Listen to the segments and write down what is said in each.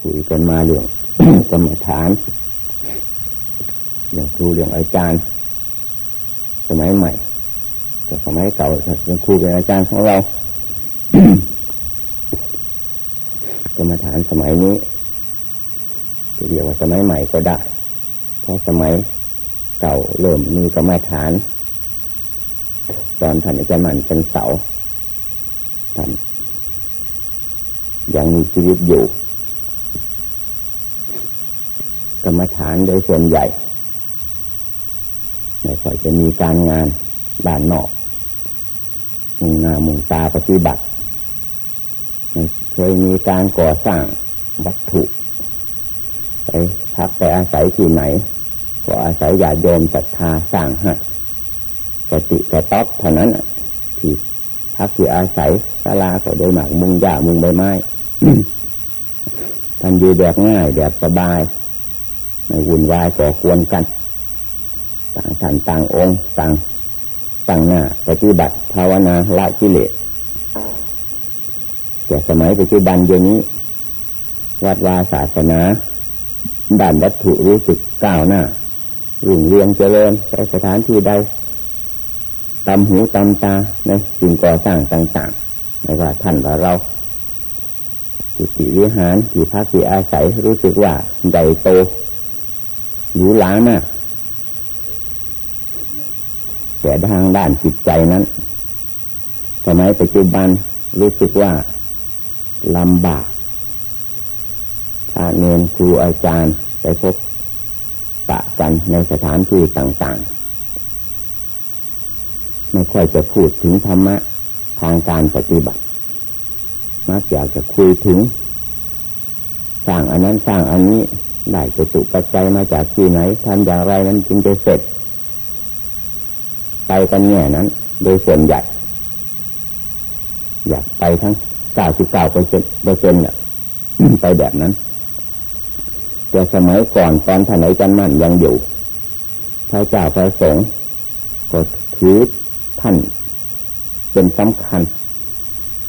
คุยกันมาเรื่องกรรมฐานเรื่องครูเรื่องอาจารย์สมัยใหม่กับสมัยเก่าเป็นครูเป็นอาจารย์ของเรากรรมฐานสมัยนี้จะเรียกว่าสมัยใหม่ก็ได้ เพราะสมัยเก่าเริ่มมีกรรมฐาน ตอนท่านอาจารย์มันเป็นเสาท่านยังมีชีวิตอยู่ กรร มฐานโดยส่วนใหญ่ไม่ค่อยจะมีการงานด้านนอกมุงหน้ามุงตาปฏิบัติไม่เคยมีการก่อสร้างวัตถุไปพักไปอาศัยที่ไหน ก็อาศัยญาติโยมศรัทธาสร้างให้กติกระต๊อบเท่านั้นที่พักที่อาศัยศาลาก็โดยหมากมุงหญ้ามุงใบไม้ท่านอยู่แบบง่ายแบบสบาย ไม่วุ่นวายก่อควรกัน ต่างท่านต่างองค์ต่างต่างหน้าปฏิบัติภาวนาละกิเลสแต่สมัยปัจจุบันเดี๋ยวนี้ วัดวาศาสนาด้านวัตถุรู้สึกก้าวหน้ารุ่งเรืองเจริญในสถานที่ใดตำหูตำตาในสิ่งก่อสร้างต่างๆไม่ว่าท่านว่าเราจิตวิหารที่พักที่อาศัยรู้สึกว่าใหญ่โต หรูหรามากแต่ทางด้านจิตใจนั้นสมัยปัจจุบันรู้สึกว่าลำบากพระเนนครูอาจารย์ไปพบปะกันในสถานที่ต่างๆ ไม่ค่อยจะพูดถึงธรรมะทางการปฏิบัติ มักอยากจะคุยถึงสร้างอันนั้นสร้างอันนี้ ได้จะสุปัจจัยมาจากที่ไหนทำอย่างไรนั้นจึงจะเสร็จ ไปกันแง่นั้น โดยส่วนใหญ่ อยากไปทั้งเก้าสิบเก้าเปอร์เซ็นต์เปอร์เซ็นต์เนี่ยไปแบบนั้น แต่สมัยก่อนตอนท่านไหนจันมั่นยังอยู่พระเจ้าพระสงฆ์ก็ถือท่านเป็นสำคัญ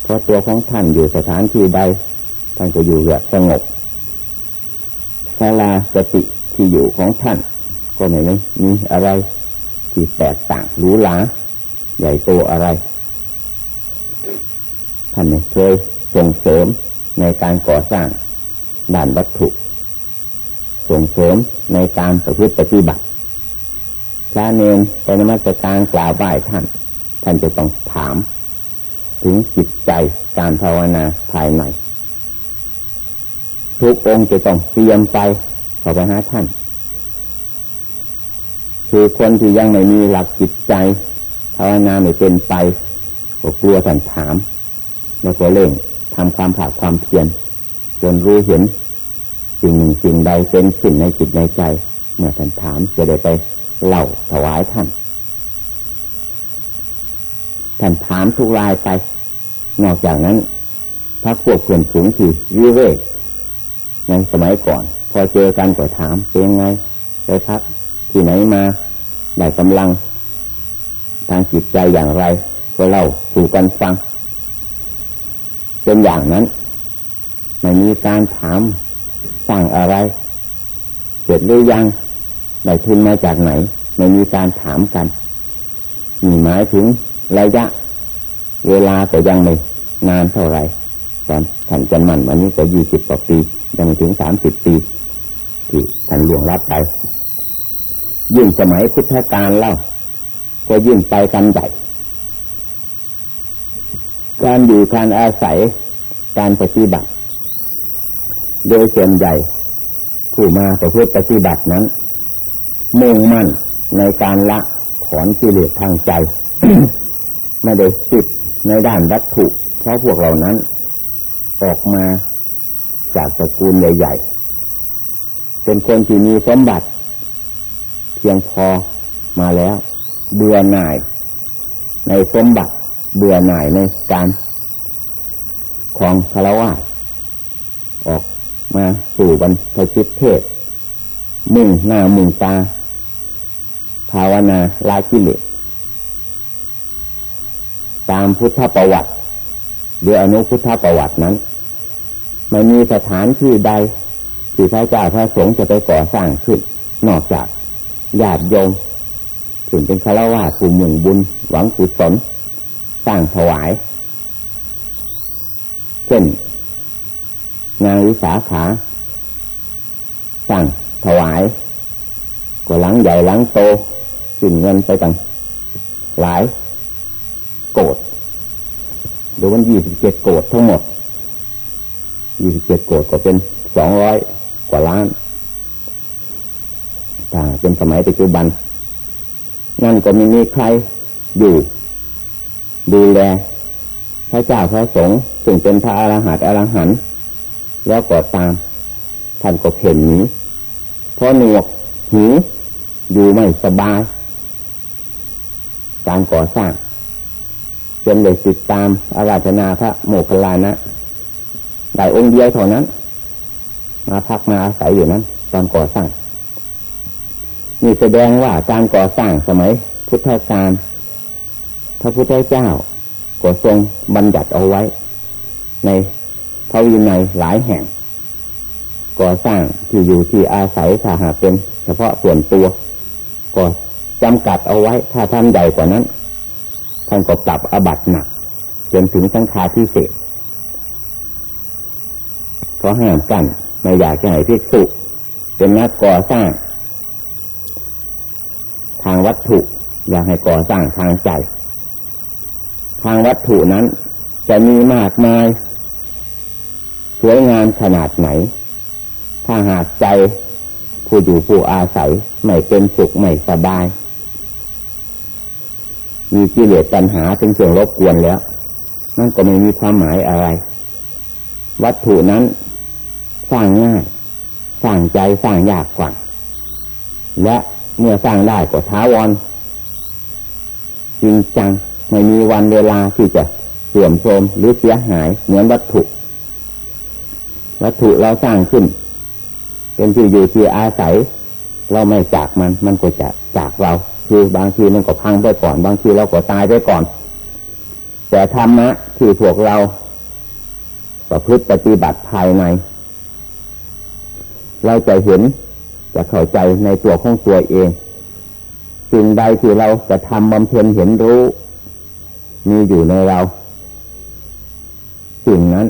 เพราะตัวของท่านอยู่สถานที่ใด ท่านก็อยู่แบบสงบ ศาลาสติที่อยู่ของท่าน ก็ไม่มีอะไรที่แตกต่างหรูหราใหญ่โตอะไร ท่านไม่เคยส่งเสริมในการก่อสร้างด่านวัตถุ ส่งเสริมในการประพฤติปฏิบัติพระเนนไปนมัสการกล่าวไหว้ท่าน ท่านจะต้องถาม ถึงจิตใจการภาวนาภายใน ทุกองค์จะต้องเตรียมไปเข้าไปหาท่าน คือคนที่ยังไม่มีหลักจิตใจภาวนาไม่เป็นไปก็กลัวท่านถาม แล้วก็เร่งทำความผาดความเพียรจนรู้เห็น สิ่งหนึ่งสิ่งใดเป็นสิ่งในจิตในใจ เมื่อท่านถามจะได้ไปเล่าถวายท่าน ท่านถามทุกรายไป นอกจากนั้น ถ้าพวกเพื่อนฝูงที่วิเวก ในสมัยก่อน พอเจอกันก็ถามเป็นไงไปพักที่ไหนมาได้กำลัง ทางจิตใจอย่างไร ก็เล่าสู่กันฟัง เป็นอย่างนั้นไม่มีการถามสั่งอะไร เสร็จหรือยังได้ทุนมาจากไหน ไม่มีการถามกันมีหมายถึงระยะ เวลาแต่ยังไม่นานเท่าไหร่ตอนท่านจันมันวันนี้ก็ยี่สิบกว่าปี ยังไม่ถึงสามสิบปีที่ท่านหลวงรับไป ยิ่งสมัยพุทธกาลเล่า ก็ยิ่งไปกันใหญ่การอยู่การอาศัยการปฏิบัติ โดยส่วนใหญ่ผู้มาประพฤติปฏิบัตินั้น มุ่งมั่นในการละถอนกิเลสทางใจ ไม่ได้ติดในด้านวัตถุ เพราะพวกเหล่านั้น ออกมา จากตระกูลใหญ่ ๆ เป็นคนที่มีสมบัติ เพียงพอมาแล้ว เบื่อหน่าย ในสมบัติ เบื่อหน่ายในการของคารวะออกมาสู่บรรพชิตเทศมุ่งหน้ามุ่งตา ภาวนาลากิเลสตามพุทธประวัติหรืออนุพุทธประวัตินั้น ไม่มีสถานที่ใดที่พระเจ้าพระสงฆ์จะไปก่อสร้างขึ้น นอกจากญาติโยมถึงเป็นคารวะผู้มุ่งบุญ หวังกุศลสร้างถวาย เช่นงานวิสาขาสร้างถวายก็หลังใหญ่หลังโตสิ้นเงินไปตั้งหลาย โกดดูมันยี่สิบเจ็ดโกดทั้งหมด ยี่สิบเจ็ดโกดก็เป็นสองร้อยกว่าล้านถ้าเป็นสมัยปัจจุบัน นั่นก็ไม่มีใครอยู่ ดูแล พระเจ้าพระสงฆ์ซึ่งเป็นพระอรหันต์อรหันต์แล้วก็ตาม ท่านก็เพ่นหนีเพราะหนวกหูอยู่ไม่สบาย การก่อสร้างจนเลยติดตามอาราธนาพระโมคคัลลานะ ได้องค์เดียวเท่านั้น มาพักมาอาศัยอยู่นั้น ตอนก่อสร้าง นี่แสดงว่าการก่อสร้างสมัย พุทธกาลพระพุทธเจ้าก็ทรงบัญญัติเอาไว้ ในพระวินัยหลายแห่ง ก่อสร้างที่อยู่ที่อาศัยถ้าหากเป็น เฉพาะส่วนตัวก็จำกัดเอาไว้ ถ้าทำใหญ่กว่านั้นท่านก็ปรับอบัตหนักจนถึงสังฆาพิเศษ เพราะห้ามกันไม่อยากจะให้พิกษุเป็นนักก่อสร้าง ทางวัตถุ อยากให้ก่อสร้างทางใจ ทางวัตถุนั้น จะมีมากมายสวยงามขนาดไหน ถ้าหากใจผู้อยู่ผู้อาศัยไม่เป็นสุขไม่สบาย มีกิเลสปัญหาเป็นเครื่องรบกวนแล้ว นั่นก็ไม่มีความหมายอะไร วัตถุนั้น สร้างง่ายสร้างใจสร้างยากกว่า และเมื่อสร้างได้ก็ท้าวรจริงจังไม่มีวันเวลาที่จะเสื่อมโทรมหรือเสียหายเหมือนวัตถุ วัตถุเราสร้างขึ้น เป็นที่อยู่ที่อาศัย เราไม่จากมัน มันก็จะจากเรา คือบางทีมันก็พังไปก่อน บางทีเราก็ตายไปก่อน แต่ธรรมะที่พวกเราประพฤติปฏิบัติภายใน เราจะเห็นจะเข้าใจในตัวของตัวเอง สิ่งใดที่เราจะทำบำเพ็ญเห็นรู้ มีอยู่ในเรา สิ่งนั้น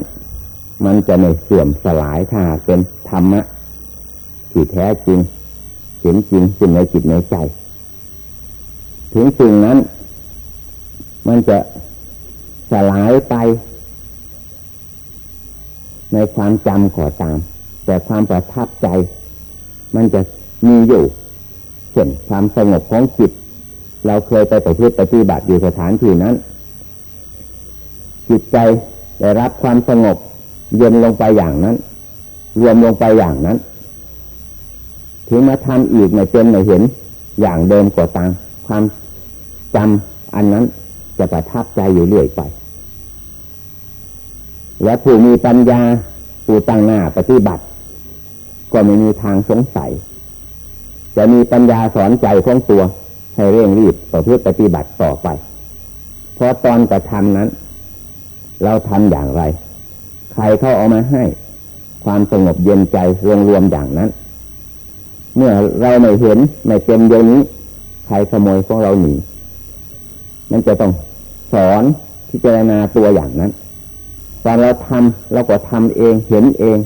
มันจะไม่เสื่อมสลายถ้าเป็นธรรมะที่แท้จริงเห็นจริงจริงในจิตในใจ ถึงสิ่งนั้น มันจะสลายไป ในความจำขอตาม แต่ความประทับใจ มันจะมีอยู่เช่นความสงบของจิต เราเคยไปปฏิบัติปฏิบัติอยู่สถานที่นั้น จิตใจได้รับความสงบ เย็นลงไปอย่างนั้น รวมลงไปอย่างนั้น ถึงมาทำอีกในเป็นในเห็นอย่างเดิมกว่าตางความจำอันนั้นจะประทับใจอยู่เรื่อยไป และผู้มีปัญญาผู้ตั้งหน้าปฏิบัติ ก็ไม่มีทางสงสัย จะมีปัญญาสอนใจของตัว ให้เร่งรีบต่อเพื่อปฏิบัติต่อไป เพราะตอนกระทำนั้น เราทำอย่างไร ใครเข้าเอามาให้ ความสงบเย็นใจรวมรวมอย่างนั้น เมื่อเราไม่เห็นไม่เต็มเดียวนี้ ใครขโมยของเราหนีมันจะต้องสอนพิจารณาตัวอย่างนั้นตอนเราทำเราก็ทำเองเห็นเอง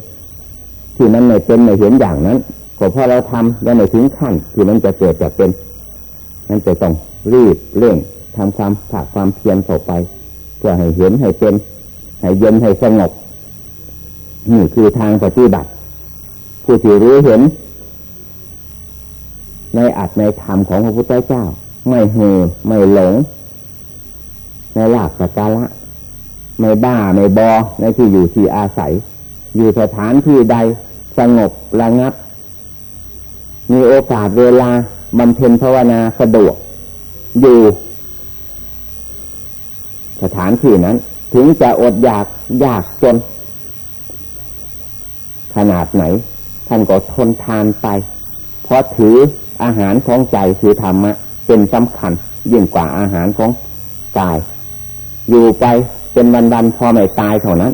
ที่มันไม่เป็นไม่เห็นอย่างนั้นก็พราะเราทำแล้วไม่ถึงขั้นที่มันจะเกิดจะเป็นนั่นจะต้องรีบเร่งทำความผากความเพียรต่อไป เพื่อให้เห็นให้เป็น ให้เย็นให้สงบนี่คือทางปฏิบัติ ผู้ที่รู้เห็น ในอัตในธรรมของพระพุทธเจ้า ไม่เห่อไม่หลง ในหลักสักการะไม่บ้าไม่บอในที่อยู่ที่อาศัย อยู่สถานที่ใด สงบระงับ มีโอกาสเวลาบำเพ็ญภาวนาสะดวก อยู่ สถานที่นั้น ถึงจะอดอยากยากจน ขนาดไหน ท่านก็ทนทานไป เพราะถืออาหารของใจคือธรรมะ เป็นสำคัญยิ่งกว่าอาหารของกาย อยู่ไปเป็นวันๆพอไม่ตายเท่านั้น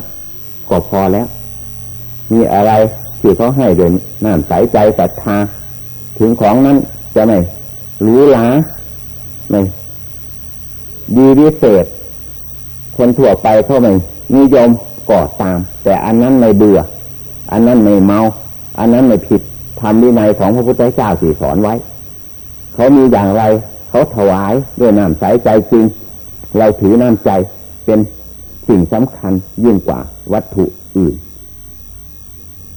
ก็พอแล้ว มีอะไร ที่เขาให้เดินน้ำใสใจศรัทธา ถึงของนั้นจะไม่รู้หลาไม่ดีวิเศษ คนทั่วไปเขาไม่นิยมก่อตาม แต่อันนั้นไม่เบื่อ อันนั้นไม่เมา อันนั้นไม่ผิดทำวินัยของพระพุทธเจ้าสี่สอนไว้ เขามีอย่างไร เขาถวายด้วยน้ำใสใจจริง เราถือน้ำใจเป็นสิ่งสำคัญยิ่งกว่าวัตถุอื่น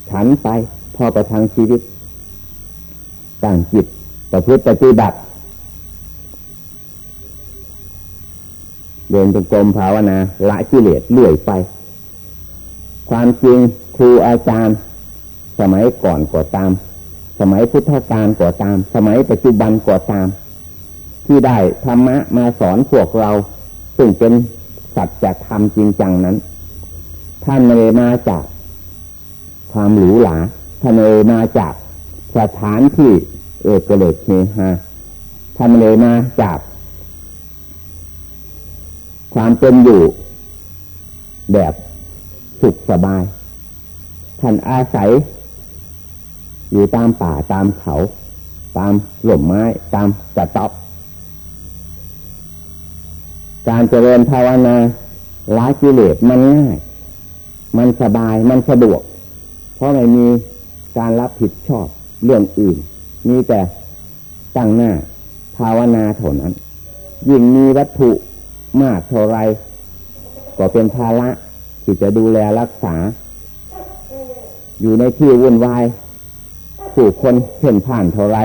ฉันไปพอประทังชีวิตต่างจิตประพฤติปฏิบัติเดินจงกรมภาวนาละกิเลสเลื่อยไป ความจริงครูอาจารย์ สมัยก่อนก็ตาม สมัยพุทธกาลก็ตาม สมัยปัจจุบันก็ตาม ที่ได้ธรรมะมาสอนพวกเรา ซึ่งเป็นสัจธรรมจริงจังนั้น ท่านไม่ได้มาจาก ความหรูหราท่านมาจากสถานที่เอกเลิกเฮฮาท่านไม่ได้มาจาก ความเป็นอยู่แบบสุขสบาย ท่านอาศัย อยู่ตามป่าตามเขา ตามหล่มไม้ตามกระต๊อบการเจริญภาวนาละกิเลสมันง่าย มันสบายมันสะดวก ราะไม่มีการรับผิดชอบเรื่องอื่น มีแต่ตั้งหน้าภาวนาเท่านั้น ยิ่งมีวัตถุมากเท่าไร ก็เป็นภาระที่จะดูแลรักษา อยู่ในที่วุ่นวายผู้คนเพ่นผ่านเท่าไร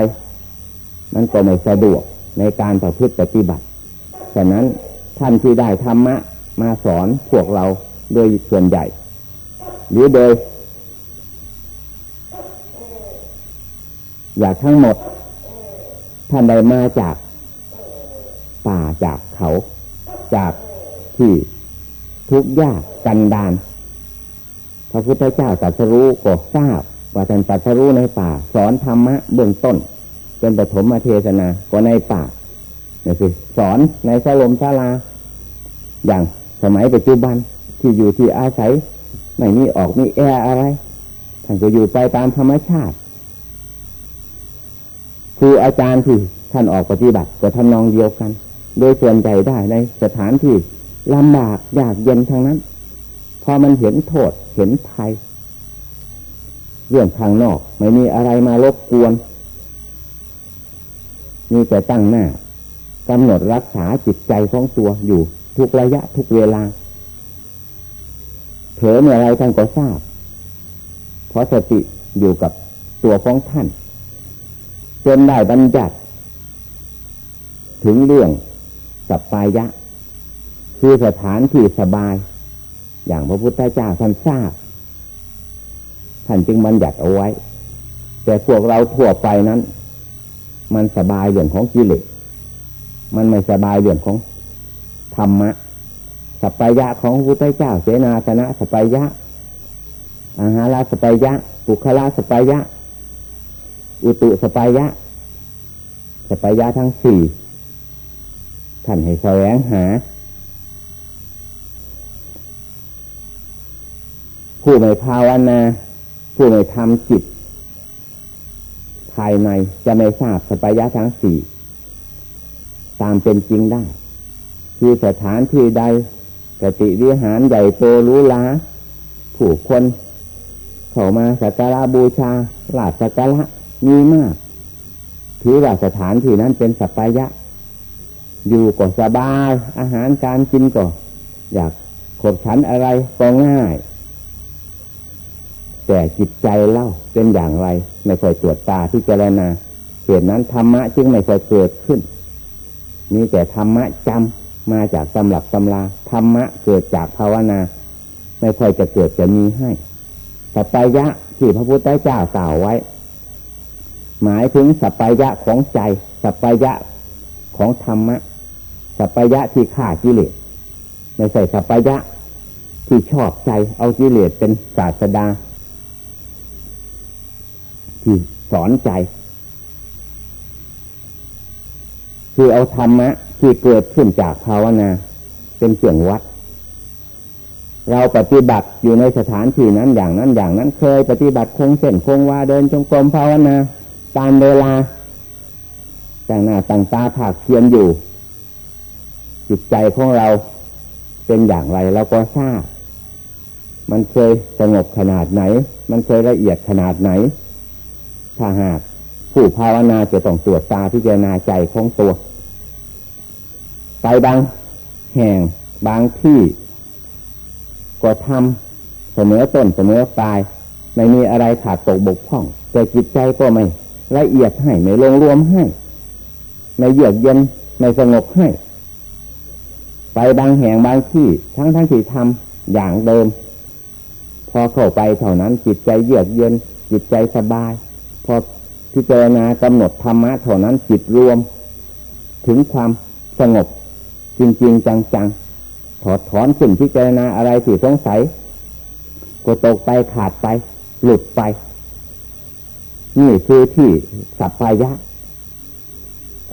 มันก็ไม่สะดวกในการประพฤติปฏิบัติ ฉะนั้นท่านที่ได้ธรรมะมาสอนพวกเราโดยส่วนใหญ่ หรือโดย อย่ากทั้งหมดท่านได้มาจากป่าจากเขา จากที่ทุกข์ยากกันดานพระพุทธเจ้าตรัสรู้ก็ทราบว่าท่านตรัสรู้ในป่า สอนธรรมะเบื้องต้นเป็นปฐมเทศนาก็ในป่านี่คือสอนในสลมศาลา อย่างสมัยปัจจุบันที่อยู่ที่อาศัย ไม่มีออกมีแอร์อะไรท่านก็อยู่ไปตามธรรมชาติ ครูอาจารย์ที่ท่านออกปฏิบัติก็ทำนองเดียวกัน โดยส่วนใหญ่ได้ในสถานที่ลำบากยากเย็นทางนั้น พอมันเห็นโทษเห็นภัยเรื่องทางนอก ไม่มีอะไรมารบกวนมีแต่ตั้งหน้ากำหนดรักษาจิตใจของตัวอยู่ทุกระยะทุกเวลา เผลอเมื่อไรท่านก็ทราบ เพราะสติอยู่กับตัวของท่าน จนได้บัญญัติ ถึงเรื่องสัปปายะ คือสถานที่สบาย อย่างพระพุทธเจ้าท่านทราบ ท่านจึงบัญญัติเอาไว้ แต่พวกเราทั่วไปนั้น มันสบายเรื่องของกิเลสมันไม่สบายเรื่องของธรรมะสัปายะของพระพุทธเจ้าเสนาสนะสัปายะอาหาราสัปายะปุคละสัปายะ อุตุสปายะสปปายะทั้งสี่ท่านให้แสวงหา ผู้ไม่ภาวนา ผู้ไม่ทำจิต ภายในจะไม่ทราบสปายะทั้งสี่ตามเป็นจริงได้ คือสถานที่ใดกติวิหารใหญ่โตรู้ล้า ผู้คน เข้ามาสักการะบูชาลาสักการะ มีมาก ถือว่าสถานที่นั้นเป็นสัปายะ อยู่ก็สบาย อาหารการกินก็ อยากขบฉันอะไรก็ง่าย แต่จิตใจเล่าเป็นอย่างไร ไม่ค่อยตรวจตาที่เจรณาเหตุนั้นธรรมะจึงไม่ค่อยเกิดขึ้นมีแต่ธรรมะจำมาจากตำหลับตำลาธรรมะเกิดจากภาวนา ไม่ค่อยจะเกิดจะมีให้สัพยะที่พระพุทธเจ้ากล่าวไว้ หมายถึงสัพยะของใจ สัพยะของธรรมะ สัพยะที่ฆ่ากิเลสไม่ใช่สัพยะที่ชอบใจเอากิเลสเป็นศาสดา ที่สอนใจ คือเอาธรรมะที่เกิดขึ้นจากภาวนา เป็นเกี่ยงวัด เราปฏิบัติอยู่ในสถานที่นั้นอย่างนั้นอย่างนั้นเคยปฏิบัติคงเส้นคงวาเดินจงกรมภาวนา ตามเวลาต่างหน้าต่างตาผากเพียนอยู่ จิตใจของเราเป็นอย่างไรเราก็ทราบมันเคยสงบขนาดไหน มันเคยละเอียดขนาดไหน ถ้าหากผู้ภาวนาจะต้องตรวจตาพิจารณาใจของตัว ไปบางแห่งบางที่ ก็ทำเสมอต้นเสมอปลาย ไม่มีอะไรขาดตกบกพร่อง แต่จิตใจก็ไม่ ละเอียดให้ไม่ลงรวมให้ไม่เยือกเย็นไม่สงบให้ ไปบางแห่งบางที่ทั้งทั้งที่ทำอย่างเดิม พอเข้าไปเท่านั้นจิตใจเยือกเย็น จิตใจสบาย พอพิจารณากำหนดธรรมะเท่านั้นจิตรวม ถึงความสงบจริง ๆ จังๆถอดถอนสิ่งพิจารณาอะไรที่สงสัยก็ตกไปขาดไป หลุดไป นี่คือที่สัพพายะ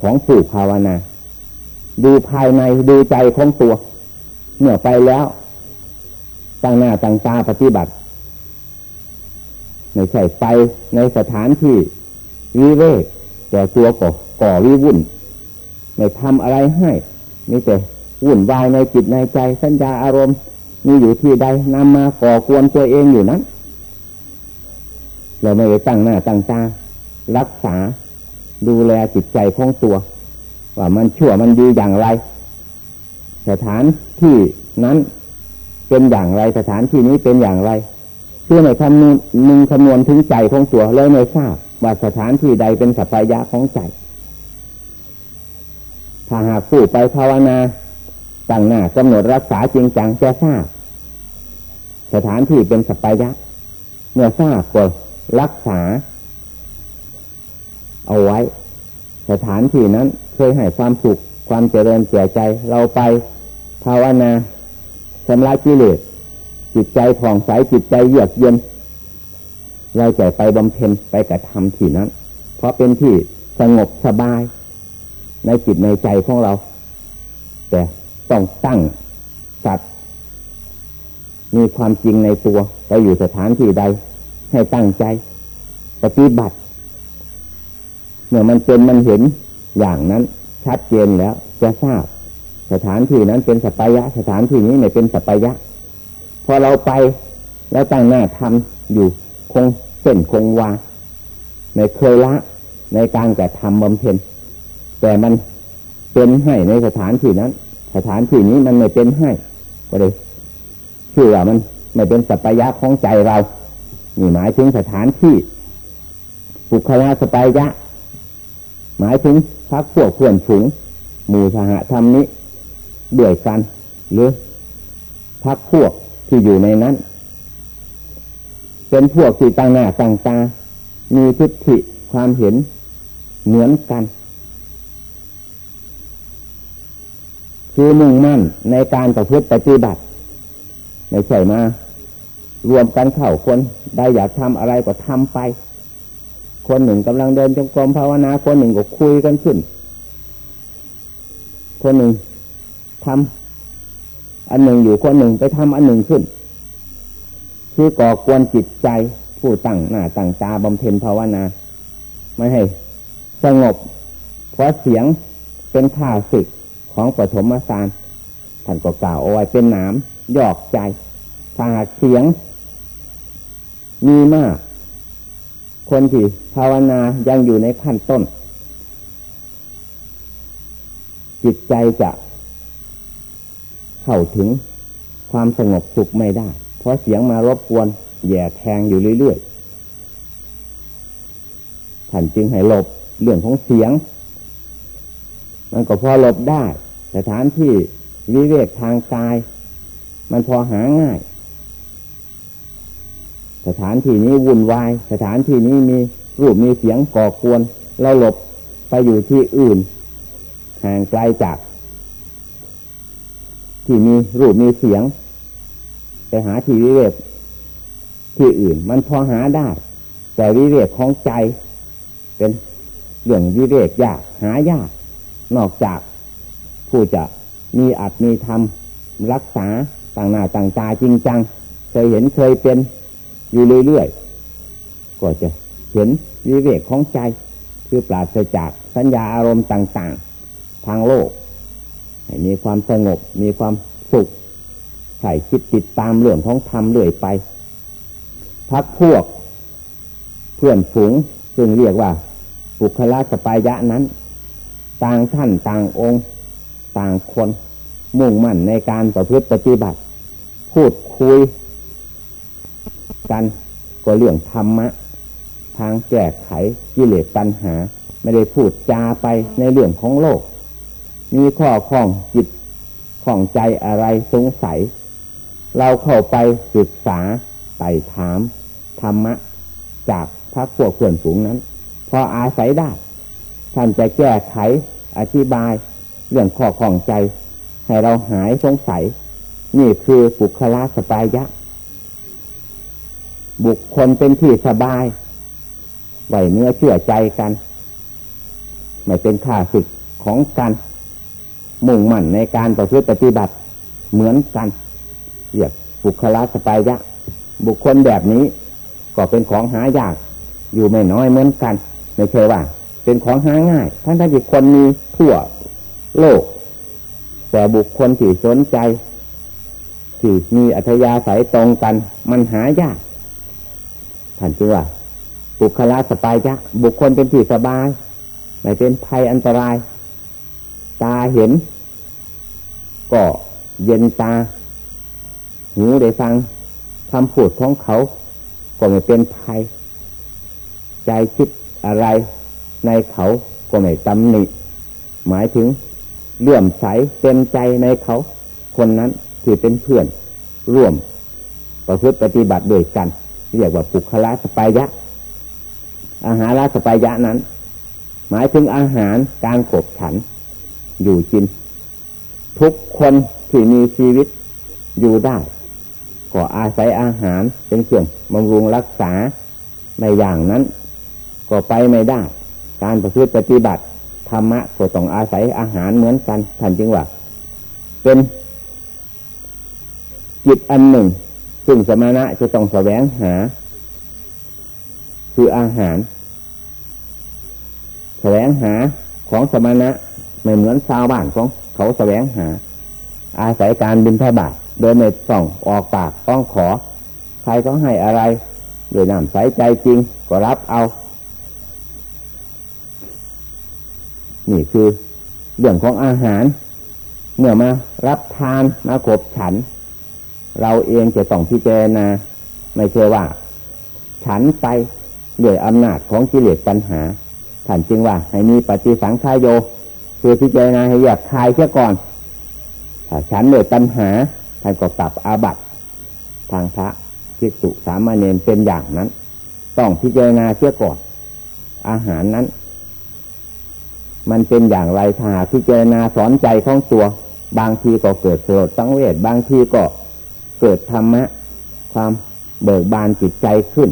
ของผู้ภาวนา ดูภายในดูใจของตัว เมื่อไปแล้วตั้งหน้าตั้งตาปฏิบัติไม่ใช่ไปในสถานที่วิเวกแต่ตัวก่อก่อวิวุ่นไม่ทำอะไรให้มีแต่วุ่นวายในจิตในใจสัญญาอารมณ์ มีอยู่ที่ใดนำมาก่อกวนตัวเองอยู่นั้น เราไม่ได้ตั้งหน้าตั้งตารักษาดูแลจิตใจของตัว ว่ามันชั่วมันดีอย่างไร สถานที่นั้นเป็นอย่างไรสถานที่นี้เป็นอย่างไรเพื่อในคำนึงคำนวณถึงใจของตัวเลยไม่ทราบว่าสถานที่ใดเป็นสัพยะของใจถ้าหากผู้ไปภาวนาตั้งหน้ากำหนดรักษาจริงจังจะทราบ สถานที่เป็นสัพยะเมื่อทราบก็ รักษา เอาไว้ สถานที่นั้นเคยให้ความสุข ความเจริญแก่ใจ เราไปภาวนาชำระกิเลสจิตใจผ่องใสจิตใจเยือกเย็นเราจะไปบำเพ็ญไปกระทำที่นั้น เพราะเป็นที่สงบสบาย ในจิตในใจของเรา แต่ต้องตั้งสัตว์มีความจริงในตัวไปอยู่สถานที่ใด ให้ตั้งใจ ปฏิบัติ เมื่อมันเป็นมันเห็นอย่างนั้น ชัดเจนแล้ว จะทราบ สถานที่นั้นเป็นสัปยะ สถานที่นี้ไม่เป็นสัปยะ พอเราไปแล้วตั้งหน้าทำอยู่คงเส้นคงวาไม่เคยละ ในการกระทำบำเพ็ญแต่มันเป็นให้ในสถานที่นั้น สถานที่นี้มันไม่เป็นให้ก็เลยชื่อว่ามันไม่เป็นสัพยะของใจเรา นี่หมายถึงสถานที่ปุคลาสปายะ หมายถึงพักพวกเพื่อนฝูงหมู่สหธรรมนี้เดื่อยกัน หรือพักพวกที่อยู่ในนั้น เป็นพวกที่ตั้งหน้าตั้งตา มีทิฏฐิความเห็นเหมือนกัน คือมุ่งมั่นในการประพฤติปฏิบัติ ไม่ใช่มา รวมกันเข้าคนได้อยากทำอะไรก็ทำไป คนหนึ่งกำลังเดินจงกรมภาวนา คนหนึ่งก็คุยกันขึ้น คนหนึ่งทำอันหนึ่งอยู่คนหนึ่งไปทำอันหนึ่งขึ้น คือก่อกวนจิตใจผู้ตั้งหน้าตั้งตาบำเพ็ญภาวนา ไม่ให้สงบ เพราะเสียงเป็นข่าศึกของปฐมสารท่านก็กล่าวเอาไว้เป็นหนามหยอกใจถ้าหากเสียง มีมาก คนที่ภาวนายังอยู่ในขั้นต้น จิตใจจะเข้าถึงความสงบสุขไม่ได้ เพราะเสียงมารบกวนแย่แทงอยู่เรื่อยๆท่านจึงให้หลบเรื่องของเสียง มันก็พอหลบได้สถานที่วิเวกทางกาย มันพอหาง่าย สถานที่นี้วุ่นวาย สถานที่นี้มีรูปมีเสียงก่อกวนเราหลบไปอยู่ที่อื่นห่างไกลจาก ที่มีรูปมีเสียง ไปหาที่วิเวกที่อื่น มันพอหาได้ แต่วิเวกของใจ เป็นเรื่องวิเวกยากหายาก นอกจากผู้จะมีอัตมีธรรมรักษาต่างหน้าต่างตาจริงจัง เคยเห็นเคยเป็น อยู่เรื่อยๆ ก็จะเห็นวิเวกของใจ คือปราศจากสัญญาอารมณ์ต่าง ๆ ทางโลก มีความสงบ มีความสุขใส่คิดติดตามเรื่องของธรรมเรื่อยไป พักพวก เพื่อนฝูงซึ่งเรียกว่าบุคลาสปายะนั้น ต่างท่านต่างองค์ ต่างคนมุ่งมั่นในการประพฤติปฏิบัติ พูดคุย กัน ก็เรื่องธรรมะ ทางแก้ไขกิเลสตัณหา ไม่ได้พูดจาไปในเรื่องของโลก มีข้อข้องจิตข้องใจอะไรสงสัย เราเข้าไปศึกษาไต่ถามธรรมะ จากพระพวกเพื่อนฝูงนั้น พออาศัยได้ ท่านจะแก้ไขอธิบายเรื่องข้อข้องใจ ให้เราหายสงสัย นี่คือบุคลาสปายะ บุคคลเป็นที่สบายไหวเนื้อเชื่อใจกัน ไม่เป็นข้าศึกของกัน มุ่งมั่นในการประพฤติปฏิบัติเหมือนกันเรียกบุคลาสปายะ บุคคลแบบนี้ก็เป็นของหายาก อยู่ไม่น้อยเหมือนกัน ไม่ใช่ว่า เป็นของหาง่าย ทั้งที่คนมีทั่วโลก แต่บุคคลที่สนใจที่มีอัธยาศัยตรงกัน มันหายาก ท่านจึงว่าบุคลาสปายจ้ะบุคคลเป็นที่สบาย ไม่เป็นภัยอันตราย ตาเห็น ก็เย็นตา หูได้ฟังคำพูดของเขา ก็ไม่เป็นภัย ใจคิดอะไรในเขาก็ไม่ตำหนิ หมายถึงเลื่อมใสเต็มใจในเขา คนนั้นที่เป็นเพื่อน ร่วมประพฤติปฏิบัติด้วยกัน เรียกว่าปุคละสปายะ อาหารละสปายะนั้น หมายถึงอาหารการขบฉัน อยู่กิน ทุกคนที่มีชีวิตอยู่ได้ก็อาศัยอาหารเป็นเครื่องบำรุงรักษาในอย่างนั้น ก็ไปไม่ได้ การประพฤติปฏิบัติธรรมะก็ต้องอาศัยอาหารเหมือนกันท่านจึงว่า เป็นจิตอันหนึ่ง ซึ่งสมณะจะต้องแสวงหา คืออาหาร แสวงหาของสมณะไม่เหมือนชาวบ้านของเขาแสวงหา อาศัยการบินทบาทโดยไม่ส่องออกปากต้องขอ ใครก็ให้อะไร โดยน้ำใสใจจริงก็รับเอา นี่คือเรื่องของอาหาร เมื่อมารับทานมาขบฉัน เราเองจะต้องพิจารณาไม่เชื่อว่า ฉันไปด้วยอำนาจของกิเลสปัญหาท่านจึงว่า ให้มีปฏิสังขายโย คือพิจารณาให้แยกคายเสียก่อนถ้าฉันด้วยปัญหาท่านก็ปรับอาบัติทางพระภิกษุสามเณรเป็นอย่างนั้น ต้องพิจารณาเสียก่อน อาหารนั้น มันเป็นอย่างไรถ้าพิจารณาสอนใจของตัว บางทีก็เกิดสลดสังเวชบางทีก็ เกิดธรรมะ ความเบิกบานจิตใจขึ้น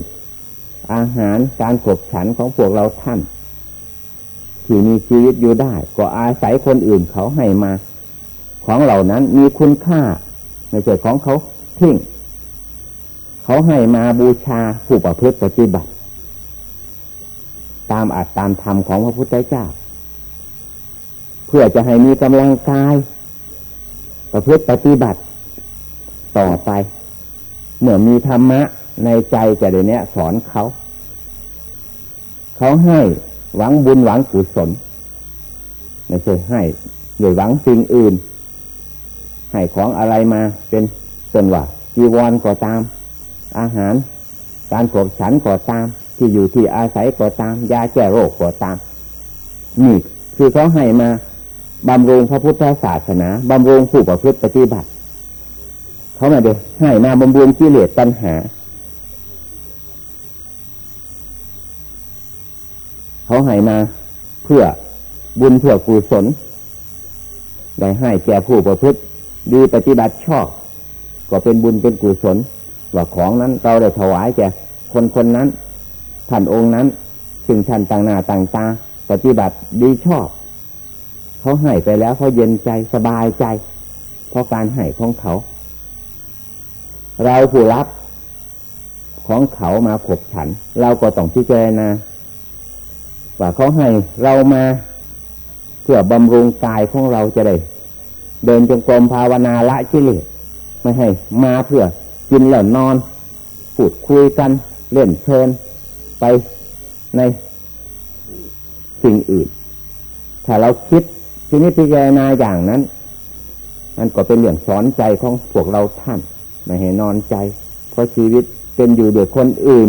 อาหารการขบฉันของพวกเราท่าน ที่มีชีวิตอยู่ได้ ก็อาศัยคนอื่นเขาให้มา ของเหล่านั้นมีคุณค่าไม่ใช่ของเขาทิ้งเขาให้มาบูชาผู้ประพฤติปฏิบัติ ตามอัตตามธรรมของพระพุทธเจ้า เพื่อจะให้มีกำลังกาย ประพฤติปฏิบัติ ต่อไป เมื่อมีธรรมะในใจจะได้เนี้สอนเขา เขาให้หวังบุญหวังกุศลไม่ใช่ให้โดยหวังสิ่งอื่น ให้ของอะไรมาเป็นส่วนว่าจีวรก็ตาม อาหาร การกบฉันก็ตาม ที่อยู่ที่อาศัยก็ตาม ยาแก้โรคก็ตาม นี่คือเขาให้มาบำรุงพระพุทธศาสนาบำรุงผู้ประพฤติปฏิบัติ เขาไม่ได้ให้มาบำรุงกิเลสตัณหา เขาให้มาเพื่อบุญเพื่อกุศลได้ให้แก่ผู้ประพฤติดีปฏิบัติชอบ ก็เป็นบุญเป็นกุศลว่าของนั้นเราได้ถวายแก่คนคนนั้นท่านองค์นั้นซึ่งท่านต่างหน้าต่างตาปฏิบัติดีชอบ เขาให้ไปแล้วเขาเย็นใจสบายใจ เพราะการให้ของเขา เราผู้รับของเขามาขบฉัน เราก็ต้องพิจารณาว่าเขาให้เรามาเพื่อบำรุงกายของเราจะได้ เดินจงกรมภาวนาละกิเลสไม่ให้มาเพื่อกินแล้วนอนพูดคุยกันเล่นเชิญไปในสิ่งอื่น ถ้าเราคิดที่นี้พิจารณาอย่างนั้น มันก็เป็นเรื่องสอนใจของพวกเราท่าน ไม่ให้นอนใจ เพราะชีวิตเป็นอยู่โดยคนอื่น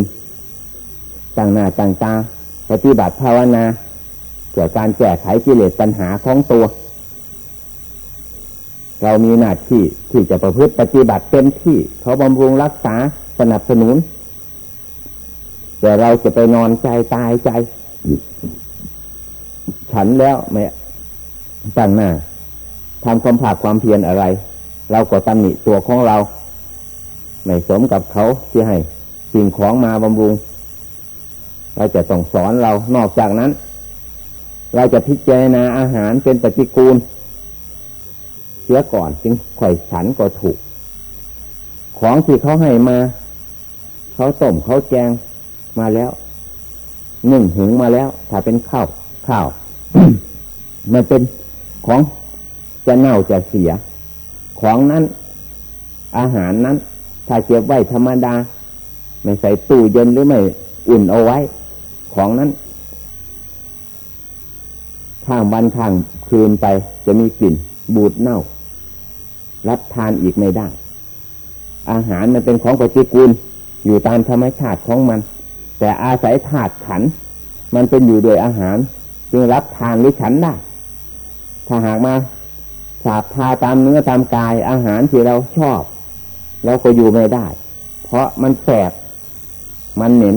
ต่างหน้าต่างตาปฏิบัติภาวนาเพื่อการแก้ไขกิเลสปัญหาของตัว เรามีหน้าที่ที่จะประพฤติปฏิบัติเต็มที่ เขาบำรุงรักษาสนับสนุน แต่เราจะไปนอนใจตายใจ ฉันแล้วไม่ตั้งหน้าทำความผากความเพียรอะไร เราก็ตำหนิตัวของเรา ไม่สมกับเขาที่ให้สิ่งของมาบำรุง เราจะต้องสอนเรานอกจากนั้น เราจะพิจารณาอาหารเป็นปฏิกูลเสียก่อนจึงข่อยฉันก็ถูก ของที่เขาให้มา เขาต้มเขาแกงมาแล้วนึ่งหุงมาแล้ว ถ้าเป็นข้าวข้าวมันเป็นของจะเน่าจะเสีย ของนั้น อาหารนั้น ถ้าเก็บไว้ธรรมดา ไม่ใส่ตู้เย็นหรือไม่อุ่นเอาไว้ ของนั้น ข้างวันข้างคืนไปจะมีกลิ่น บูดเน่า รับทานอีกไม่ได้ อาหารมันเป็นของปฏิกูล อยู่ตามธรรมชาติของมัน แต่อาศัยถาดขัน มันเป็นอยู่โดยอาหาร จึงรับทานหรือฉันได้ ถ้าหากมาสาบทาตามเนื้อตามกายอาหารที่เราชอบ เราก็อยู่ไม่ได้ เพราะมันแสบ มันเหม็น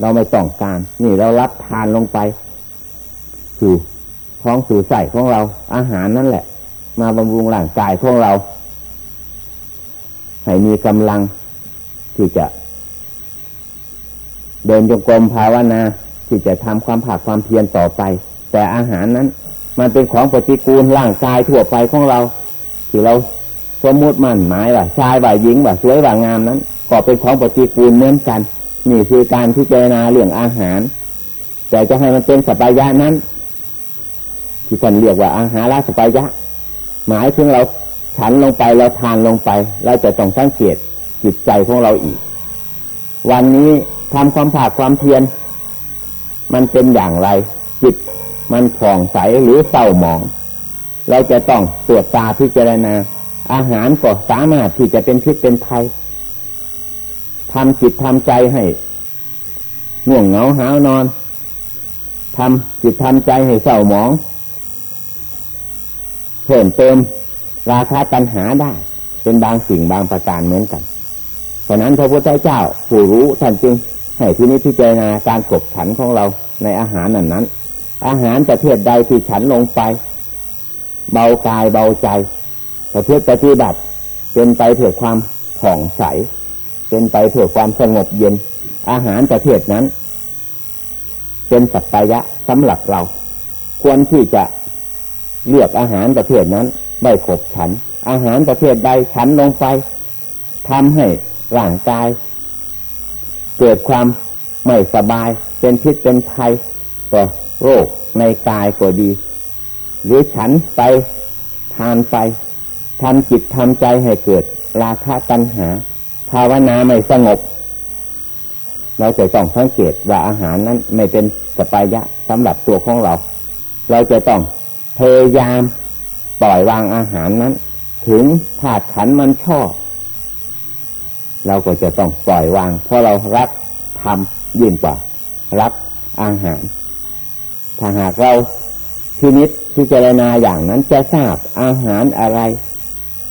เราไม่ต้องการ นี่เรารับทานลงไป สู่ท้องสู่ใส่ของเรา อาหารนั่นแหละ มาบำรุงร่างกายของเราให้มีกำลังที่จะ เดินจงกรมภาวนาที่จะทำความผากความเพียรต่อไป แต่อาหารนั้น มันเป็นของปฏิกูลร่างกายทั่วไปของเรา ที่เรา สมมติมันหมายว่าชายว่าหญิงว่าสวยว่างามนั้น ก็เป็นของปฏิกูลเหมือนกัน นี่คือการพิจารณาเรื่องอาหาร แต่จะให้มันเป็นสปายะนั้น ที่ท่านเรียกว่าอาหารราสปายะ หมายถึงเราฉันลงไปเราทานลงไปเราจะต้องสังเกตจิตใจของเราอีก วันนี้ทำความผาดความเพียรมันเป็นอย่างไร จิตมันผ่องใสหรือเศร้าหมอง เราจะต้องตรวจตาพิจารณา อาหารก็สามารถที่จะเป็นพิษเป็นภัยทำจิตทำใจให้ง่วงเหงาหานอนทำจิตทำใจให้เศร้าหมองเพิ่มเติมราคาตัญหาได้ เป็นบางสิ่งบางประการเหมือนกันฉะนั้นพระพุทธเจ้าผู้รู้ท่านจึงให้ที่นี้พิจารณาการกบฉันของเราในอาหารนั้นนั้น อาหารประเภทใดที่ฉันลงไป เบากายเบาใจ ประเภทปฏิบัติเป็นไปเพื่อความผ่องใส เป็นไปเพื่อความสงบเย็น อาหารประเภทนั้น เป็นสัพยะสำหรับเรา ควรที่จะเลือกอาหารประเภทนั้นไม่ขบฉัน อาหารประเภทใดฉันลงไปทำให้ร่างกาย เกิดความไม่สบาย เป็นพิษเป็นภัยต่อโรคในกายก็ดี หรือฉันไปทานไป ทำจิตทำใจให้เกิด ราคะตัณหา ภาวนาไม่สงบ เราจะต้องสังเกตว่าอาหารนั้นไม่เป็นสปายะสำหรับตัวของเรา เราจะต้องพยายามปล่อยวางอาหารนั้น ถึงถาดขันมันชอบ เราก็จะต้องปล่อยวาง เพราะเรารักทำยิ่งกว่า รักอาหาร ถ้าหากเราพินิษพิจารณาอย่างนั้นจะทราบอาหารอะไร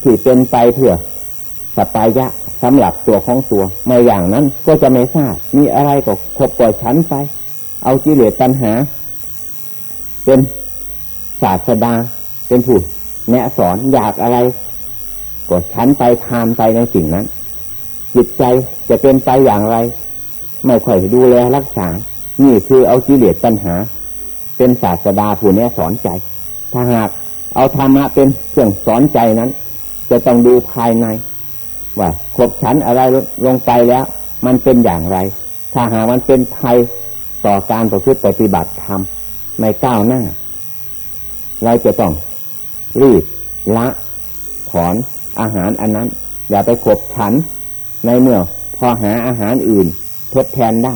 ที่เป็นไปเพื่อสปายะสำหรับตัวของตัวไม่อย่างนั้นก็จะไม่ทราบมีอะไรก็คบปล่อยชั้นไป เอากิเลสตัณหา เป็นศาสดาเป็นผู้แนะสอนอยากอะไรก็ชั้นไปทานไปในสิ่งนั้น จิตใจจะเป็นไปอย่างไร ไม่ค่อยดูแลรักษา นี่คือเอากิเลสตัณหา เป็นศาสดาผู้แนี้สอนใจ ถ้าหากเอาธรรมะเป็นเครื่องสอนใจนั้น จะต้องดูภายใน ว่าขบฉันอะไรลงไปแล้ว มันเป็นอย่างไร ถ้าหากมันเป็นภัยต่อการประพฤติปฏิบัติธรรมไม่ก้าวหน้า เราจะต้องรีบละ ถอนอาหารอันนั้น อย่าไปขบฉันในเมื่อพอหาอาหารอื่น ทดแทนได้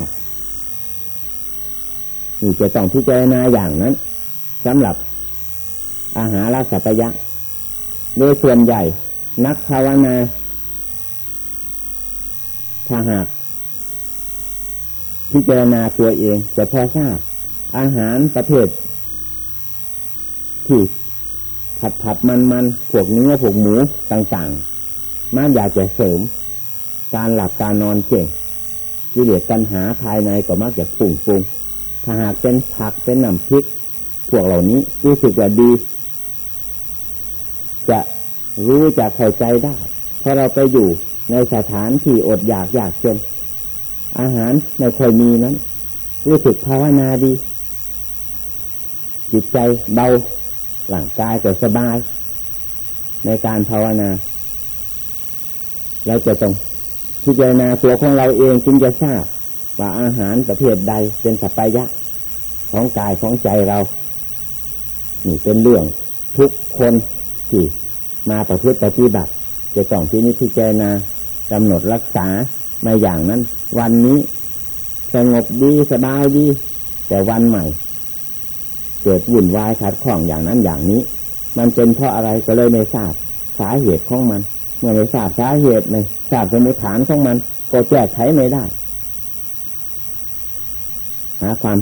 นี่จะต้องพิจารณาอย่างนั้นสำหรับอาหารรัสัตยะ โดยส่วนใหญ่ นักภาวนาถ้าหากพิจารณาตัวเองจะพอทราบอาหารประเภทที่ผัดผัดมันมันพวกเนื้อพวกหมูต่างๆมันอยากจะเสริม การหลับการนอนเก่งวิเลศปัญหาภายในก็มักจะปุ่งปุงถ้าหากเป็นผักเป็นน้ำพริก พวกเหล่านี้รู้สึกว่าดี จะรู้จะเข้าใจได้พราะเราไปอยู่ในสถานที่อดอยากอยากจน อาหารไม่ค่อยมีนั้นรู้สึกภาวนาดี จิตใจเบาหลังกายก็สบาย ในการภาวนา เราจะต้องพิจารณาตัวของเราเองจึงจะทราบว่าอาหารประเภทใดเป็นสัพยะของกายของใจเรา นี่เป็นเรื่องทุกคน ที่มาประพฤติปฏิบัติจะต้องที่นี้พิจารณากำหนดรักษามาอย่างนั้น วันนี้สงบดีสบายดี แต่วันใหม่ เกิดวุ่นวายขัดข้องอย่างนั้นอย่างนี้ มันเป็นเพราะอะไรก็เลยไม่ทราบสาเหตุของมัน เมื่อไม่ทราบสาเหตุไม่ทราบสมุฐานของมัน ก็แก้ไขไม่ได้ หาความ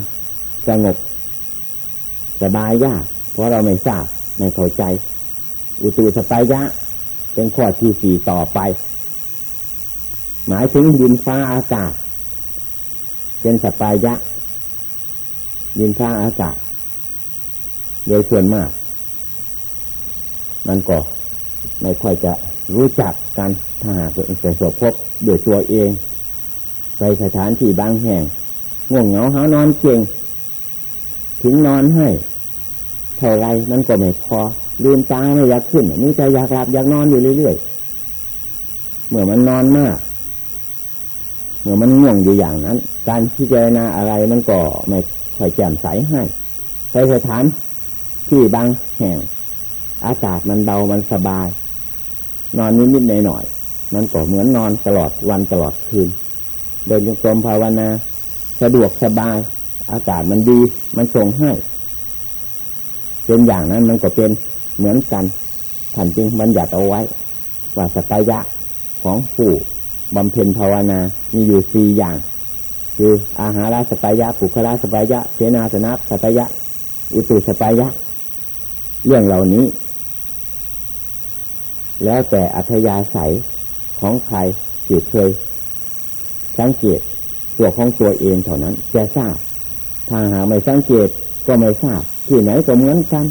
สงบสบายยากเพราะเราไม่ทราบไม่เข้าใจ อุตุสปายะ เป็นข้อที่สี่ต่อไป หมายถึงดินฟ้าอากาศ เป็นสปายะ ดินฟ้าอากาศ โดยส่วนมาก มันก็ไม่ค่อยจะรู้จักกันถ้าหากประสบพบโดยตัวเอง ไปสถานที่บางแห่งง่วงเหงาหานอนเก่ง ถึงนอนให้ เท่าไรมันก็ไม่พอ ลืมตาไม่อยากขึ้นมีใจอยากหลับอยากนอนอยู่เรื่อยๆเมื่อมันนอนมาก เมื่อมันง่วงอยู่อย่างนั้น การพิจารณาอะไรมันก็ไม่ค่อยแจ่มใสให้ไปสถานที่บางแห่ง อากาศมันเบามันสบาย นอนนิดๆหน่อยๆมันก็เหมือนนอนตลอดวันตลอดคืนเดินจงกรมภาวนา สะดวกสบาย อากาศมันดี มันส่งให้เป็นอย่างนั้นมันก็เป็น เหมือนกันท่านจึงบัญญัติเอาไว้ ว่าสกายะของผู้บำเพ็ญภาวนา มีอยู่สี่อย่าง คืออาหารสปายะปุคละสปายะเสนาสนะสปายะ อุตุสปายะ เรื่องเหล่านี้ แล้วแต่อัธยาศัยของใครที่เคย สังเกตตัวของตัวเองเท่านั้นจะทราบถ้าหาไม่สังเกตก็ไม่ทราบที่ไหนก็เหมือนกัน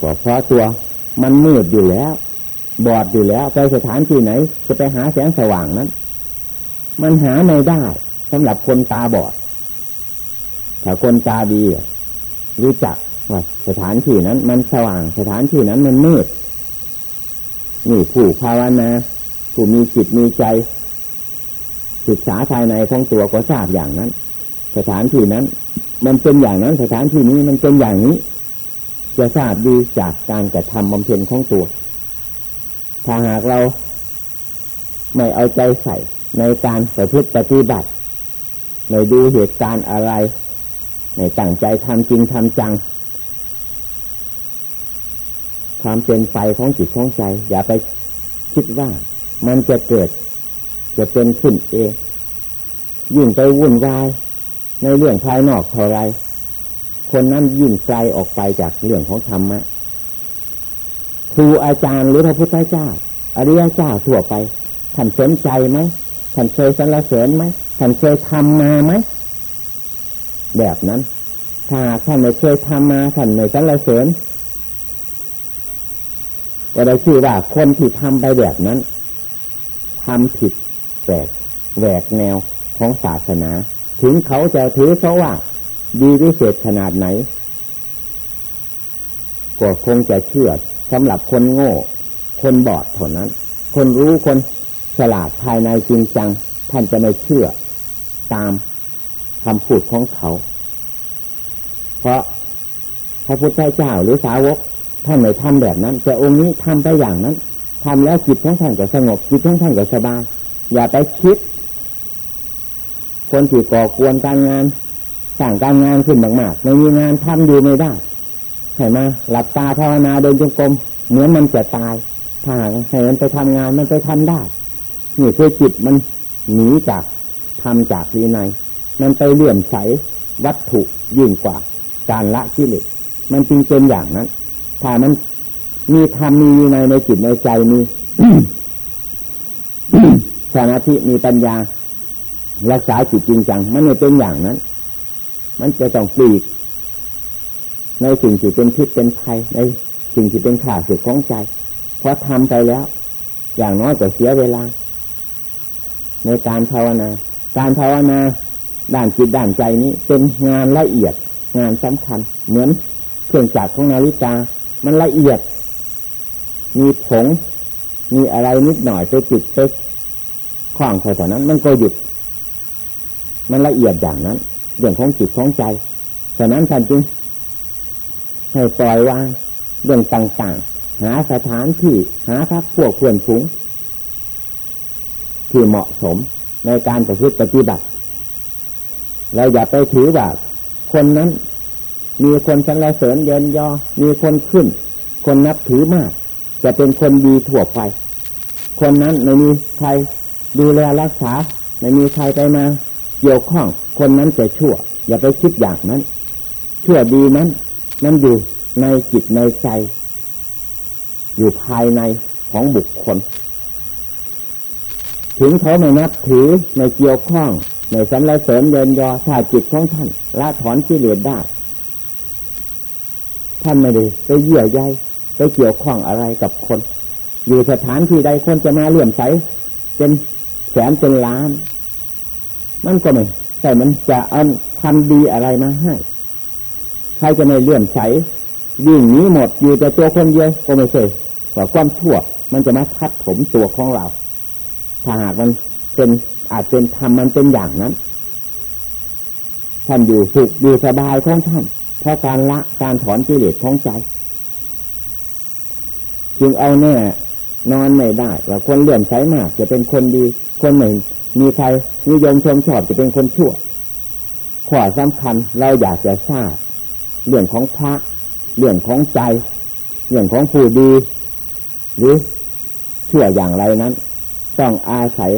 ก็เพราะตัวมันมืดอยู่แล้ว บอดอยู่แล้วไปสถานที่ไหน จะไปหาแสงสว่างนั้น มันหาไม่ได้สำหรับคนตาบอดถ้าคนตาดีรู้จักว่าสถานที่นั้น มันสว่างสถานที่นั้นมันมืดนี่ผู้ภาวนาผู้มีจิตมีใจ ศึกษาภายในของตัวก็ทราบอย่างนั้น สถานที่นั้น มันเป็นอย่างนั้น สถานที่นี้มันเป็นอย่างนี้ จะทราบดีจากการกระทำบำเพ็ญของตัว ถ้าหากเราไม่เอาใจใส่ในการประพฤติปฏิบัติ ไม่ดูเหตุการณ์อะไร ไม่ตั้งใจทำจริงทำจัง ความเป็นไปของจิตของใจ อย่าไปคิดว่ามันจะเกิด จะเป็นขึ้นเองยิ่งไปวุ่นวาย ในเรื่องภายนอกเท่าไร คนนั้นยิ่งไกลออกไปจากเรื่องของธรรมะครูอาจารย์หรือพระพุทธเจ้า อริยเจ้าทั่วไปท่านสนใจไหมท่านเคยสรรเสริญไหมท่านเคยทำมาไหมแบบนั้น ถ้าท่านไม่เคยทำมาท่านไม่สรรเสริญก็ได้ชื่อว่าคนที่ทำไปแบบนั้นทำผิดแปลกแหวกแนวของศาสนา ถึงเขาจะถือเขาว่า ดีวิเศษขนาดไหน ก็คงจะเชื่อสำหรับคนโง่ คนบอดเท่านั้น คนรู้คนฉลาดภายในจริงจัง ท่านจะไม่เชื่อตามคำพูดของเขา เพราะพระพุทธเจ้าหรือสาวกท่านไม่ทำแบบนั้น แต่องค์นี้ทำไปอย่างนั้นทำแล้วจิตของท่านก็สงบจิตของท่านก็สบายอย่าไปคิด คนที่ก่อกวนการงาน สั่งการงานขึ้นมากๆไม่มีงานทำอยู่ไม่ได้ใช่ไหมหลับตาภาวนาเดินจงกรมเหมือนมันจะตายถ้าให้มันไปทำงานมันไปทำได้นี่คือจิตมันหนีจากทำจากวินัยมันไปเลื่อมใสวัตถุยิ่งกว่า การละกิเลสมันจึงเป็นอย่างนั้น ถ้ามันมีธรรมมีวินัยในจิตในใจมีสมาธิมีปัญญา รักษาจิตจริงจัง มันไม่เป็นอย่างนั้น มันจะต้องปลีก ในสิ่งที่เป็นพิษเป็นภัยในสิ่งที่เป็นข่าดสึกของใจ เพราะทำไปแล้ว อย่างน้อยก็เสียเวลา ในการภาวนา การภาวนาด้านจิตด้านใจนี้ เป็นงานละเอียด งานสำคัญ เหมือนเครื่องจักรของนาฬิกา มันละเอียด มีผง มีอะไรนิดหน่อยไปจิดไปคล้องเท่านั้น มันก็หยุด มันละเอียดอย่างนั้น เรื่องของจิตของใจฉะนั้นท่านจึงให้ปล่อยวางเรื่องต่างๆ หาสถานที่หาพักพวกเพื่อนฝูงที่เหมาะสมในการประพฤติปฏิบัติเราอย่าไปถือว่าคนนั้น มีคนสรรเสริญเยินยอ มีคนขึ้น คนนับถือมาก จะเป็นคนดีทั่วไป คนนั้นไม่มีใครดูแลรักษา ไม่มีใครไปมาเกี่ยวข้อง คนนั้นจะชั่ว อย่าไปคิดอย่างนั้น ชั่วดีนั้น นั้นอยู่ในจิตในใจ อยู่ภายในของบุคคล ถึงเขาไม่นับถือไม่เกี่ยวข้องในสันละเสริญเยินยอถ้าจิตของท่านละถอนกิเลสได้ท่านไม่ได้ไปเยี่ยใยไปเกี่ยวข้องอะไรกับคน อยู่สถานที่ใดคนจะมาเลื่อมใสเป็นแสนเป็นล้าน มันก็ไม่ แต่มันจะเอาความดีอะไรมาให้ ใครจะไม่เลื่อมใสยิ่งนี้หมดอยู่แต่ตัวคนเดียวก็ไม่ใช่ว่าความชั่ว มันจะมาทัดถมตัวของเรา ถ้าหากมันเป็นอาจเป็นธรรมมันเป็นอย่างนั้น ท่านอยู่สุขอยู่สบายของท่าน เพราะการละการถอนกิเลสของใจ จึงเอาแน่ นอนไม่ได้ว่าคนเลื่อมใสมาก จะเป็นคนดี คนหนึ่ง มีใครนิยมชมชอบจะเป็นคนชั่วข้อสำคัญเราอยากจะทราบ เรื่องของพระ เรื่องของใจ เรื่องของผู้ดี หรือเชื่ออย่างไรนั้น ต้องอาศัย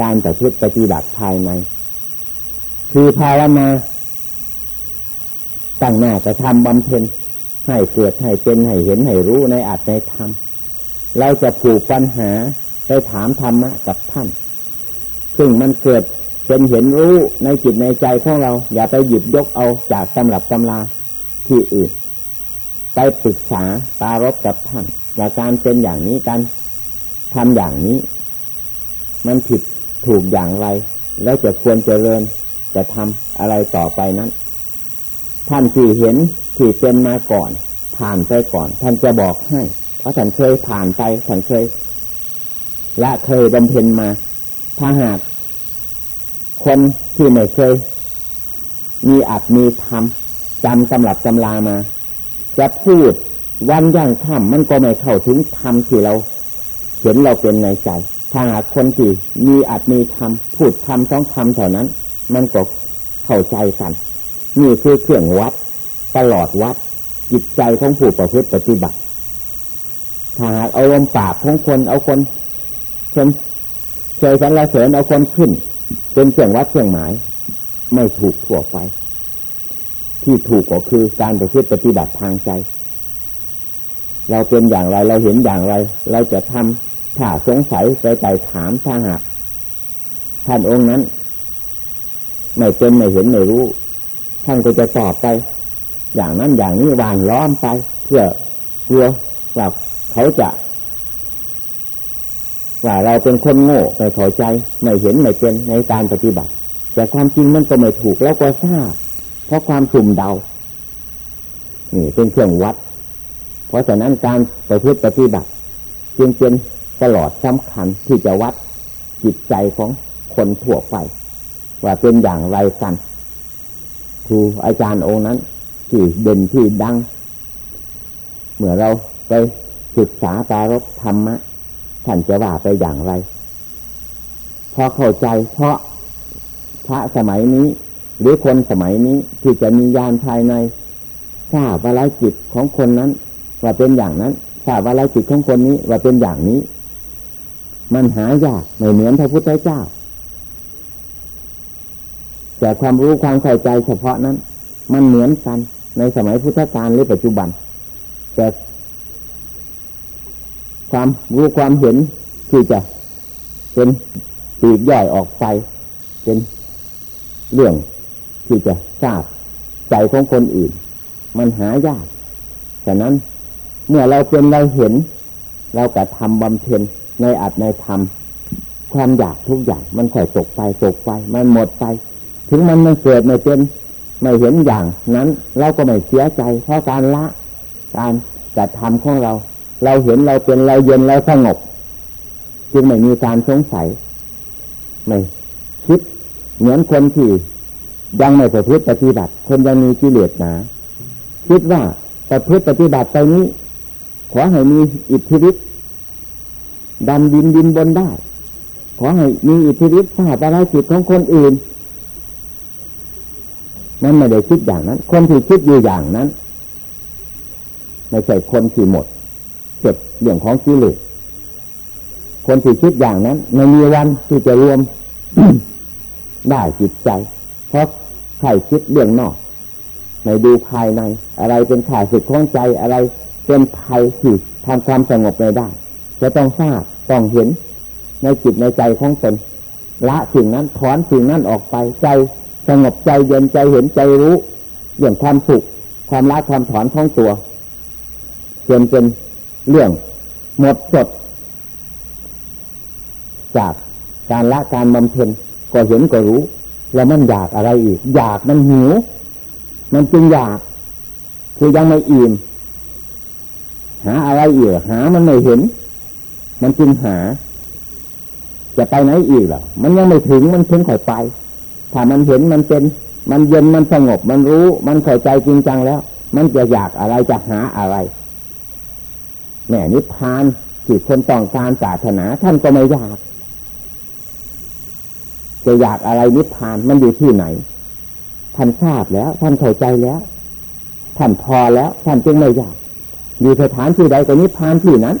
การประพฤติปฏิบัติภายใน คือภาวนาตั้งหน้าจะทำบำเพ็ญให้เกิดให้เป็นให้เห็นให้รู้ในอัตในธรรมเราจะผูกปัญหาไปถามธรรมะกับท่าน ซึ่งมันเกิดเป็นเห็นรู้ในจิตในใจของเรา อย่าไปหยิบยกเอาจากตำรับตำราที่อื่น ไปปรึกษาตารบกับท่านว่าการเป็นอย่างนี้การทำอย่างนี้ มันผิดถูกอย่างไร แล้วจะควรจเจริญจะทำอะไรต่อไปนั้น ท่านที่เห็นที่เป็นมาก่อน ผ่านไปก่อน ท่านจะบอกให้ เพราะท่านเคยผ่านไปท่านเคย และเคยบำเพ็ญมา ถ้าหากคนที่ไม่เคย มีอัดมีทำจำตำรับตำลามา จะพูดวันย่างค่ำมันก็ไม่เข้าถึงธรรมที่เราเห็นเราเป็นในใจ ถ้าหากคนที่มีอัดมีธรรมพูดธรรมสองธรรมเท่านั้น มันก็เข้าใจกันนี่คือเครื่องวัด ตลอดวัด จิตใจของผู้ประพฤติปฏิบัติถ้าหากเอาลมปากของคนเอาคนคน เคยสรรเสริญเอาคนขึ้น เป็นเครื่องวัดเครื่องหมาย ไม่ถูกทั่วไป ที่ถูกก็คือการประพฤติปฏิบัติทางใจ เราเป็นอย่างไรเราเห็นอย่างไร เราจะทำถ้าสงสัยไปไปถามถ้าหากท่านองค์นั้น ไม่เป็นไม่เห็นไม่รู้ ท่านก็จะตอบไป อย่างนั้นอย่างนี้วางล้อมไป เพื่อกลัวว่าเขาจะ ว่าเราเป็นคนโง่ไม่เข้าใจไม่เห็นไม่เป็นในการปฏิบัติ แต่ความจริงมันก็ไม่ถูกแล้วก็ทราบ เพราะความสุ่มเดานี่เป็นเครื่องวัด เพราะฉะนั้นการประพฤติปฏิบัติ จึงเป็นตลอดสำคัญที่จะวัดจิตใจของคนทั่วไป ว่าเป็นอย่างไรกันครูอาจารย์องค์นั้น ที่เด่นที่ดัง เมื่อเราไปศึกษาตารบธรรมะ ท่านจะว่าไปอย่างไร พอเข้าใจเพราะพระสมัยนี้ หรือคนสมัยนี้ที่จะมียานภายในทราบว่าลจิตของคนนั้น ว่าเป็นอย่างนั้นทราบว่าลจิตของคนนี้ว่าเป็นอย่างนี้ มันหายากไม่เหมือนพระพุทธเจ้า แต่ความรู้ความเข้าใจเฉพาะนั้น มันเหมือนกันในสมัยพุทธกาลหรือปัจจุบัน แต่ ความรู้ความเห็นที่จะเป็นปีกย่อยออกไป เป็นเรื่องที่จะทราบใจของคนอื่น มันหายากฉะนั้นเมื่อเราเป็นเราเห็น เรากระทำบำเพ็ญในอัตในธรรมความอยากทุกอย่างมันค่อยตกไปตกไป มันหมดไป ถึงมันไม่เกิดไม่เป็นไม่เห็นอย่างนั้น เราก็ไม่เสียใจ เพราะการละ การกระทำของเรา เราเห็นเราเป็นเราเย็นเราสงบ จึงไม่มีการสงสัยไม่คิดเหมือนคนที่ยังไม่ประพฤติปฏิบัติ คนยังมีกิเลสหนา คิดว่าประพฤติปฏิบัติไปนี้ ขอให้มีอิทธิฤทธิ์ดันดินดินบนได้ ขอให้มีอิทธิฤทธิ์ทราบอะไรจิตของคนอื่นนั้นไม่ได้คิดอย่างนั้น คนที่คิดอยู่อย่างนั้น ไม่ใช่คนที่หมด เจ็บเรื่องของกิเลสคนที่คิดอย่างนั้นไม่มีวันที่จะรวมได้จิตใจ เพราะใครคิดเรื่องนอกไม่ดูภายใน อะไรเป็นข่าสึกของใจอะไรเป็นภัยที่ทำความสงบไม่ได้ จะต้องทราบต้องเห็นในจิตในใจของตนละสิ่งนั้นถอนสิ่งนั้นออกไปใจสงบใจเย็นใจเห็นใจรู้เรื่องความสุขความละความถอนของตัวจนเป็น เรื่องหมดจด จากการละการบำเพ็ญก็เห็นก็รู้ แล้วมันอยากอะไรอีก อยากมันหิว มันจึงอยาก คือยังไม่อิ่มหาอะไรอีกหามันไม่เห็น มันจึงหา จะไปไหนอีกหรอมันยังไม่ถึงมันถึงค่อยไป ถ้ามันเห็นมันเป็น มันเย็นมันสงบ มันรู้ มันเข้าใจจริงจังแล้ว มันจะอยากอะไรจะหาอะไร แม่นิพพานที่คนต้องการศาสนาท่านก็ไม่อยาก จะอยากอะไรนิพพานมันอยู่ที่ไหน ท่านทราบแล้ว ท่านเข้าใจแล้ว ท่านพอแล้ว ท่านจึงไม่อยาก อยู่สถานที่ใดก็นิพพานที่นั้น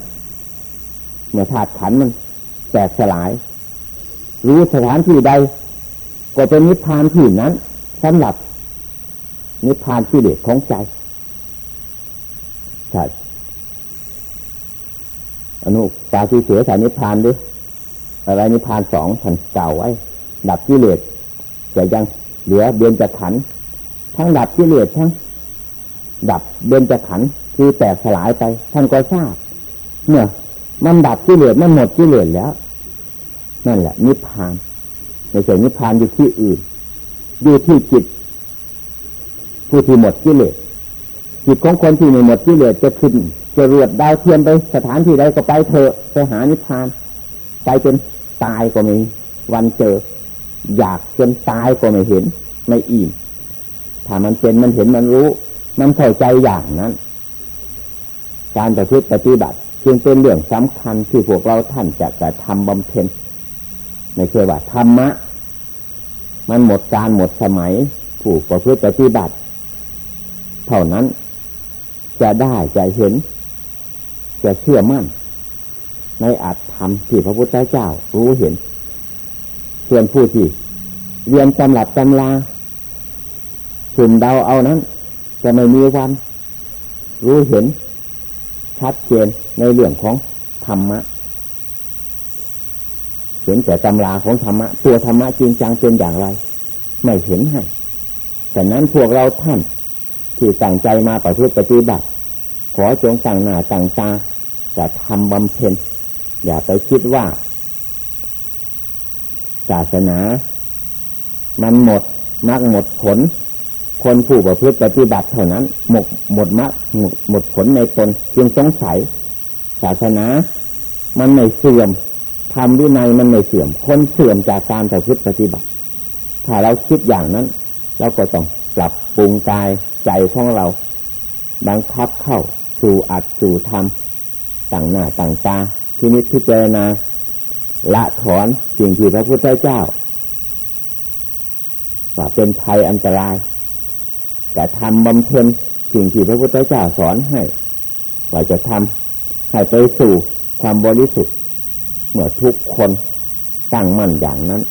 เมื่อธาตุขันมันแตกสลาย รู้สถานที่ใด ก็เป็นนิพพานที่นั้นสำหรับนิพพานที่เด็กของใจใช่ อนุปาทิเสียสานิพานด้วยอะไรนิพานสองท่นเก่าไว้ ดับกิเลสแต่ยังเหลือเบญจะขัน ทั้งดับกิเลสทั้ง ดับเบญจะขันคือแตกสลายไป ท่านก็ทราบเมื่อมันดับกิเลสมันหมดกิเลสแล้ว นั่นแหละ นิพพานไม่ใช่นิพพานอยู่ที่อื่น อยู่ที่จิตผู้ที่หมดกิเลสจิตของคนที่ไม่หมดกิเลสจะขึ้น จะรวดดาวเทียมไปสถานที่ใดก็ไปเถอะไปหานิพพาน ไปจนตายก็มีวันเจอ อยากจนตายก็ไม่เห็น ไม่อิ่มถ้ามันเป็นมันเห็นมันรู้ มันเข้าใจอย่างนั้น การประพฤติปฏิบัติจึงเป็นเรื่องสำคัญที่พวกเราท่านจะจะทำบำเพ็ญไม่ใช่ว่าธรรมะ มันหมดการหมดสมัยผู้ประพฤติปฏิบัติ เท่านั้นจะได้จะเห็น จะเชื่อมั่น ในอัตธรรมที่พระพุทธเจ้ารู้เห็นส่วนผู้ที่เรียนตำหลับตำลาสุ่มเดาเอานั้น จะไม่มีวัน รู้เห็น ชัดเจนในเรื่องของธรรมะ เห็นแต่ตำราของธรรมะ ตัวธรรมะจริงจังเป็นอย่างไร ไม่เห็นให้แต่นั้นพวกเราท่านที่ตั้งใจมาประพฤติปฏิบัติ ขอจงตั้งหน้าตั้งตาจะทำบำเพ็ญอย่าไปคิดว่า ศาสนา มันหมดมรรคหมดผล คนผู้ประพฤติปฏิบัติเท่านั้น หมดหมดมรรคหมดผลในตนจึงสงสัย ศาสนา มันไม่เสื่อมทำวินัยมันไม่เสื่อม คนเสื่อมจากการประพฤติปฏิบัติ ถ้าเราคิดอย่างนั้นเราก็ต้องปรับปรุงกายใจของเรา บังคับเข้า สู่อัดสู่ทำต่างหน้าต่างตาที่นิพพิจารณาละถอนสิ่งที่พระพุทธเจ้าว่าเป็นภัยอันตราย แต่ทำบำเพ็ญสิ่งที่พระพุทธเจ้าสอนให้ว่าจะทำให้ไปสู่ความบริสุทธิ์เมื่อทุกคนตั้งมั่นอย่างนั้น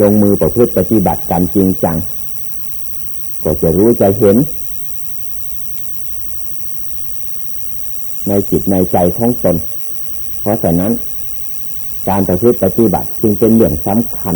ลงมือประพฤติปฏิบัติกันจริงจัง ก็จะรู้จะเห็น ในจิตในใจของตน เพราะฉะนั้น การประพฤติปฏิบัติจึงเป็นเรื่องสำคัญ